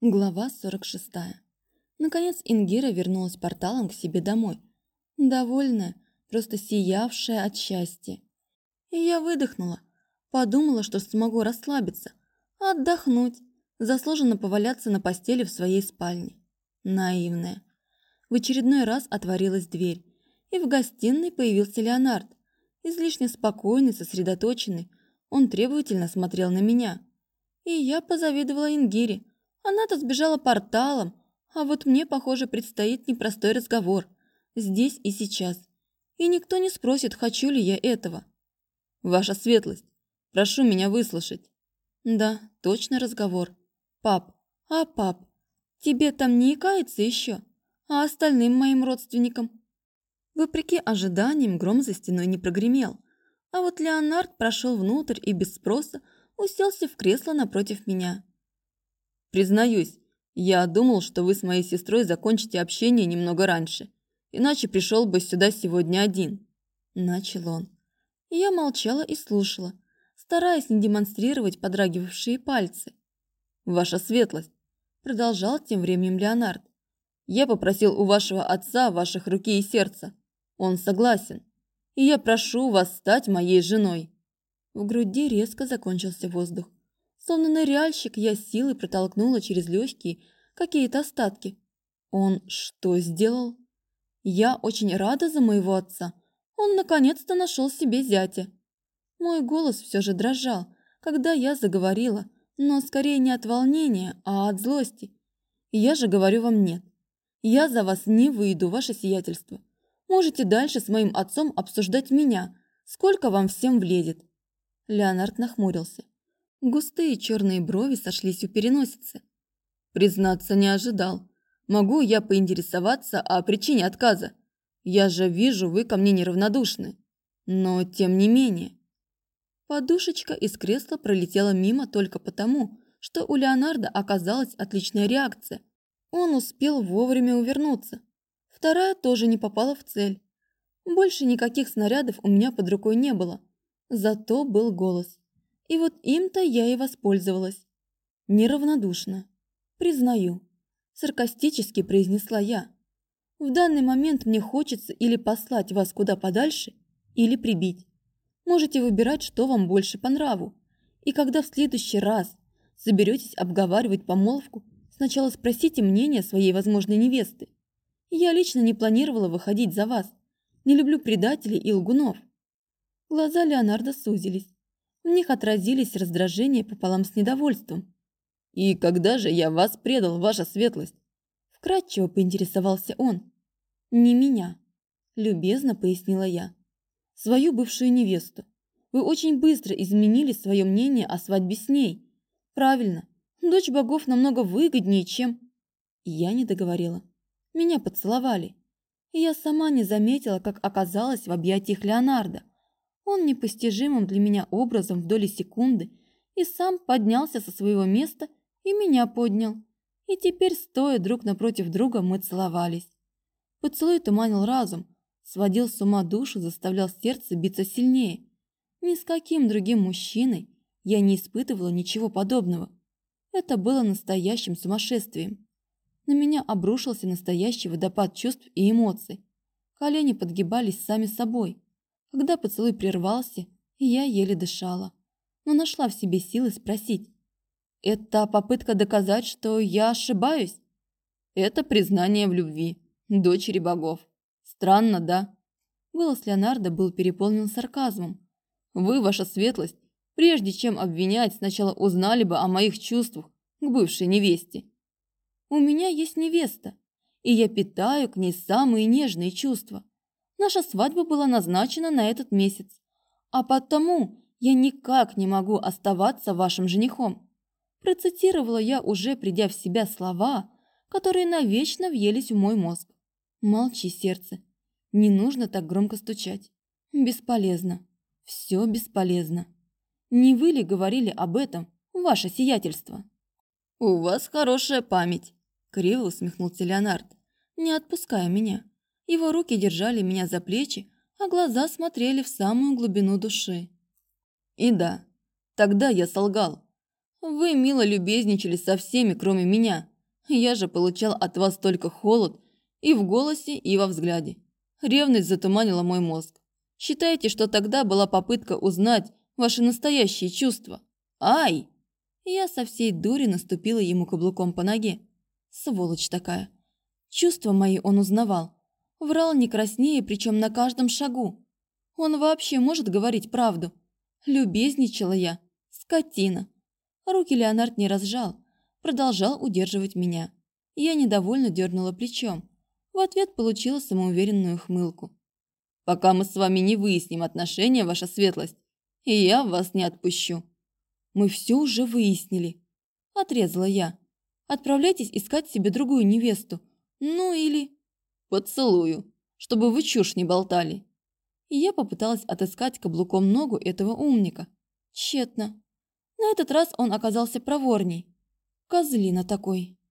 Глава 46. Наконец Ингира вернулась порталом к себе домой. Довольная, просто сиявшая от счастья. И я выдохнула. Подумала, что смогу расслабиться, отдохнуть, заслуженно поваляться на постели в своей спальне. Наивная. В очередной раз отворилась дверь, и в гостиной появился Леонард. Излишне спокойный, сосредоточенный, он требовательно смотрел на меня. И я позавидовала Ингире, она-то сбежала порталом, а вот мне, похоже, предстоит непростой разговор. Здесь и сейчас. И никто не спросит, хочу ли я этого. Ваша светлость, прошу меня выслушать. Да, точно разговор. Пап, а пап, тебе там не икается еще? А остальным моим родственникам? Вопреки ожиданиям, гром за стеной не прогремел. А вот Леонард прошел внутрь и без спроса уселся в кресло напротив меня. Признаюсь, я думал, что вы с моей сестрой закончите общение немного раньше, иначе пришел бы сюда сегодня один. Начал он. Я молчала и слушала, стараясь не демонстрировать подрагивавшие пальцы. «Ваша светлость», – продолжал тем временем Леонард. «Я попросил у вашего отца ваших руки и сердца. Он согласен. И я прошу вас стать моей женой». В груди резко закончился воздух. Словно ныряльщик, я силой протолкнула через легкие какие-то остатки. Он что сделал? Я очень рада за моего отца. Он наконец-то нашел себе зятя. Мой голос все же дрожал, когда я заговорила, но скорее не от волнения, а от злости. Я же говорю вам нет. Я за вас не выйду, ваше сиятельство. Можете дальше с моим отцом обсуждать меня, сколько вам всем влезет. Леонард нахмурился. Густые черные брови сошлись у переносицы. Признаться, не ожидал. Могу я поинтересоваться о причине отказа? Я же вижу, вы ко мне неравнодушны. Но тем не менее. Подушечка из кресла пролетела мимо только потому, что у Леонардо оказалась отличная реакция. Он успел вовремя увернуться. Вторая тоже не попала в цель. Больше никаких снарядов у меня под рукой не было. Зато был голос. И вот им-то я и воспользовалась. Неравнодушно. Признаю. Саркастически произнесла я. В данный момент мне хочется или послать вас куда подальше, или прибить. Можете выбирать, что вам больше по нраву. И когда в следующий раз соберетесь обговаривать помолвку, сначала спросите мнение своей возможной невесты. Я лично не планировала выходить за вас. Не люблю предателей и лгунов. Глаза Леонардо сузились. В них отразились раздражение пополам с недовольством. «И когда же я вас предал, ваша светлость?» Вкратчиво поинтересовался он. «Не меня», – любезно пояснила я. «Свою бывшую невесту. Вы очень быстро изменили свое мнение о свадьбе с ней. Правильно, дочь богов намного выгоднее, чем...» Я не договорила. Меня поцеловали. И я сама не заметила, как оказалась в объятиях Леонардо. Он непостижимым для меня образом в доли секунды и сам поднялся со своего места и меня поднял. И теперь, стоя друг напротив друга, мы целовались. Поцелуй туманил разум, сводил с ума душу, заставлял сердце биться сильнее. Ни с каким другим мужчиной я не испытывала ничего подобного. Это было настоящим сумасшествием. На меня обрушился настоящий водопад чувств и эмоций. Колени подгибались сами собой. Когда поцелуй прервался, я еле дышала, но нашла в себе силы спросить. «Это попытка доказать, что я ошибаюсь?» «Это признание в любви, дочери богов. Странно, да?» Голос Леонардо был переполнен сарказмом. «Вы, ваша светлость, прежде чем обвинять, сначала узнали бы о моих чувствах к бывшей невесте. У меня есть невеста, и я питаю к ней самые нежные чувства. Наша свадьба была назначена на этот месяц, а потому я никак не могу оставаться вашим женихом. Процитировала я, уже придя в себя слова, которые навечно въелись в мой мозг. Молчи, сердце. Не нужно так громко стучать. Бесполезно. Все бесполезно. Не вы ли говорили об этом, ваше сиятельство? У вас хорошая память, криво усмехнулся Леонард, не отпуская меня. Его руки держали меня за плечи, а глаза смотрели в самую глубину души. И да, тогда я солгал. Вы мило любезничали со всеми, кроме меня. Я же получал от вас только холод и в голосе, и во взгляде. Ревность затуманила мой мозг. Считаете, что тогда была попытка узнать ваши настоящие чувства? Ай! Я со всей дури наступила ему каблуком по ноге. Сволочь такая. Чувства мои он узнавал. Врал не краснее, причем на каждом шагу. Он вообще может говорить правду. Любезничала я. Скотина. Руки Леонард не разжал. Продолжал удерживать меня. Я недовольно дернула плечом. В ответ получила самоуверенную хмылку. «Пока мы с вами не выясним отношения, ваша светлость, и я вас не отпущу». «Мы все уже выяснили», – отрезала я. «Отправляйтесь искать себе другую невесту. Ну или...» «Поцелую, чтобы вы чушь не болтали». И я попыталась отыскать каблуком ногу этого умника. Тщетно. На этот раз он оказался проворней. Козлина такой.